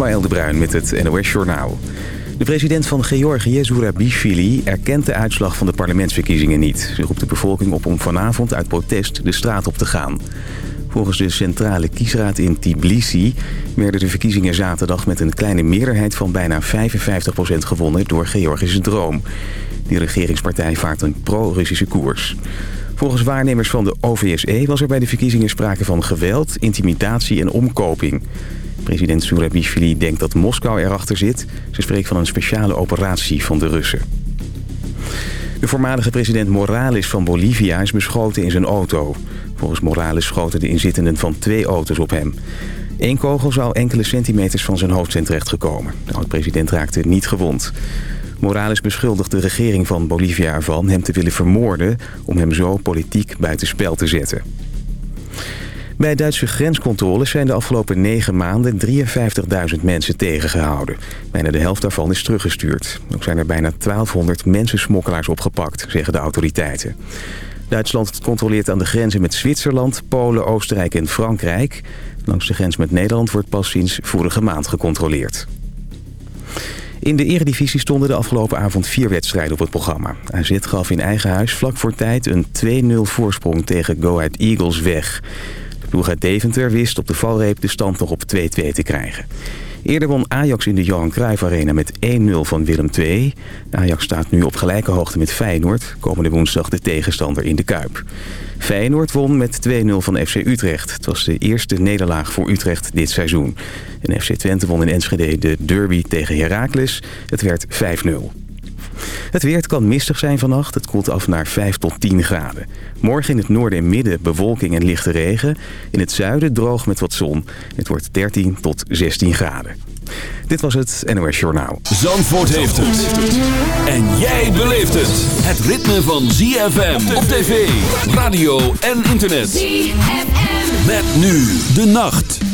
Ismaël de Bruin met het NOS Journaal. De president van Georgië, Zurabishvili, erkent de uitslag van de parlementsverkiezingen niet. Ze roept de bevolking op om vanavond uit protest de straat op te gaan. Volgens de centrale kiesraad in Tbilisi werden de verkiezingen zaterdag met een kleine meerderheid van bijna 55% gewonnen door Georgische Droom. Die regeringspartij vaart een pro-Russische koers. Volgens waarnemers van de OVSE was er bij de verkiezingen sprake van geweld, intimidatie en omkoping. President Surabishvili denkt dat Moskou erachter zit. Ze spreekt van een speciale operatie van de Russen. De voormalige president Morales van Bolivia is beschoten in zijn auto. Volgens Morales schoten de inzittenden van twee auto's op hem. Eén kogel zou enkele centimeters van zijn hoofd zijn terechtgekomen. De oud-president raakte niet gewond. Morales beschuldigt de regering van Bolivia ervan hem te willen vermoorden... om hem zo politiek buitenspel te zetten. Bij Duitse grenscontroles zijn de afgelopen negen maanden 53.000 mensen tegengehouden. Bijna de helft daarvan is teruggestuurd. Ook zijn er bijna 1200 mensensmokkelaars opgepakt, zeggen de autoriteiten. Duitsland controleert aan de grenzen met Zwitserland, Polen, Oostenrijk en Frankrijk. Langs de grens met Nederland wordt pas sinds vorige maand gecontroleerd. In de eredivisie stonden de afgelopen avond vier wedstrijden op het programma. AZ gaf in eigen huis vlak voor tijd een 2-0 voorsprong tegen Go Ahead Eagles weg. Ploeg uit Deventer wist op de valreep de stand nog op 2-2 te krijgen. Eerder won Ajax in de Johan Cruijff Arena met 1-0 van Willem II. Ajax staat nu op gelijke hoogte met Feyenoord. Komende woensdag de tegenstander in de Kuip. Feyenoord won met 2-0 van FC Utrecht. Het was de eerste nederlaag voor Utrecht dit seizoen. En FC Twente won in Enschede de derby tegen Heracles. Het werd 5-0. Het weer kan mistig zijn vannacht. Het koelt af naar 5 tot 10 graden. Morgen in het noorden en midden bewolking en lichte regen. In het zuiden droog met wat zon. Het wordt 13 tot 16 graden. Dit was het NOS Journaal. Zandvoort heeft het. En jij beleeft het. Het ritme van ZFM op tv, radio en internet. ZFM. Met nu de nacht.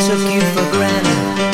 took you for granted.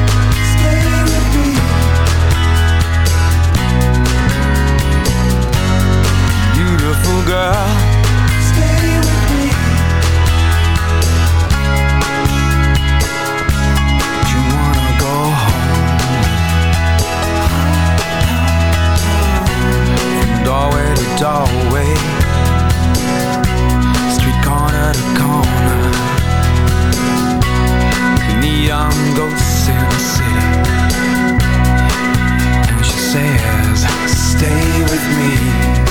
Beautiful girl Stay with me Do you wanna go home? From doorway to doorway Street corner to corner. Neon ghosts in the city. And she says Stay with me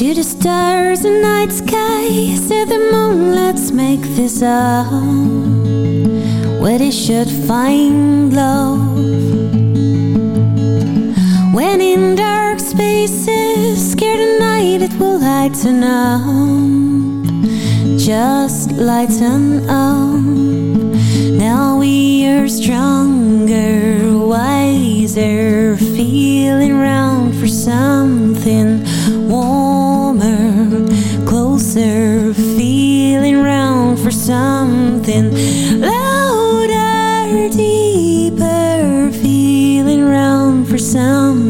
Stars and night sky Said the moon, let's make this up. Where they should find love. When in dark spaces Scared at night it will lighten up. Just lighten up. Now we are stronger, wiser Feeling round for something closer, feeling round for something louder, deeper, feeling round for something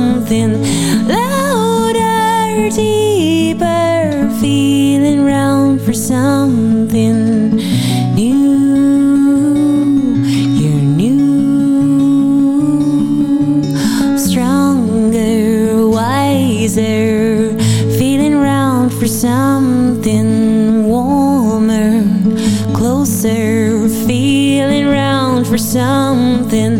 something warmer Closer, feeling round for something